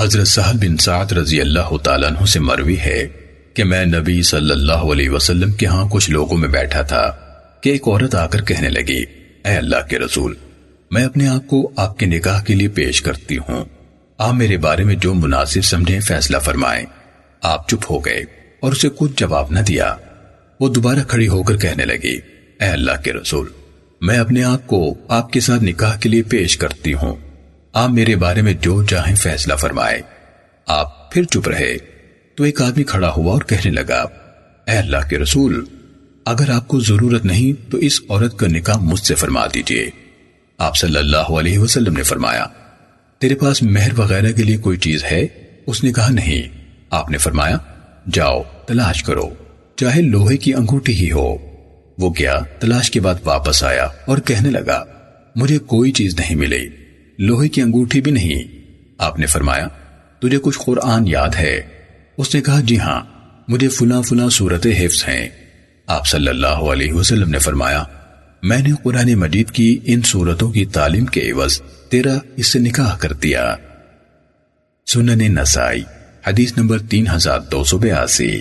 حضرت سہل بن سعد رضی اللہ تعالیٰ عنہ سے مروی ہے کہ میں نبی صلی اللہ علیہ وسلم کے ہاں کچھ لوگوں میں بیٹھا تھا کہ ایک عورت آ کر کہنے لگی، اے اللہ کے رسول، میں اپنے آپ کو آپ کے نکاح کے لیے پیش کرتی ہوں۔ آپ میرے بارے میں جو مناسب سمجھیں، فیصلہ فرمائیں۔ آپ چپ ہو گئے اور اسے کچھ جواب نہ دیا۔ وہ دوبارہ کھڑی ہو کر کہنے لگی، اے اللہ کے رسول، میں اپنے آپ کو آپ کے ساتھ نکاح کے لیے پیش کرتی ہوں۔ آپ میرے بارے میں جو چاہیں فیصلہ فرمائے۔ آپ پھر چپ رہے۔ تو ایک آدمی کھڑا ہوا اور کہنے لگا، اے اللہ کے رسول، اگر آپ کو ضرورت نہیں تو اس عورت کا نکاح مجھ سے فرما دیجیے۔ آپ صلی اللہ علیہ وسلم نے فرمایا، تیرے پاس مہر وغیرہ کے لیے کوئی چیز ہے؟ اس نے کہا، نہیں۔ آپ نے فرمایا، جاؤ، تلاش کرو۔ چاہے لوہے کی انگوٹھی ہی ہو۔ وہ گیا، تلاش کے بعد واپس آیا اور کہنے لگا، مجھے کوئی چیز نہیں ملی۔ لوہے کی انگوٹھی بھی نہیں۔ آپ نے فرمایا، تجھے کچھ قرآن یاد ہے۔ اس نے کہا جی ہاں مجھے فلاں فلاں صورت حفظ ہیں۔ آپ صلی اللہ علیہ وسلم نے فرمایا، میں نے قرآن مجید کی ان صورتوں کی تعلیم کے عوض تیرا اس سے نکاح کر دیا۔ سنن نسائی، حدیث نمبر تین ہزار دو سو بیاسی۔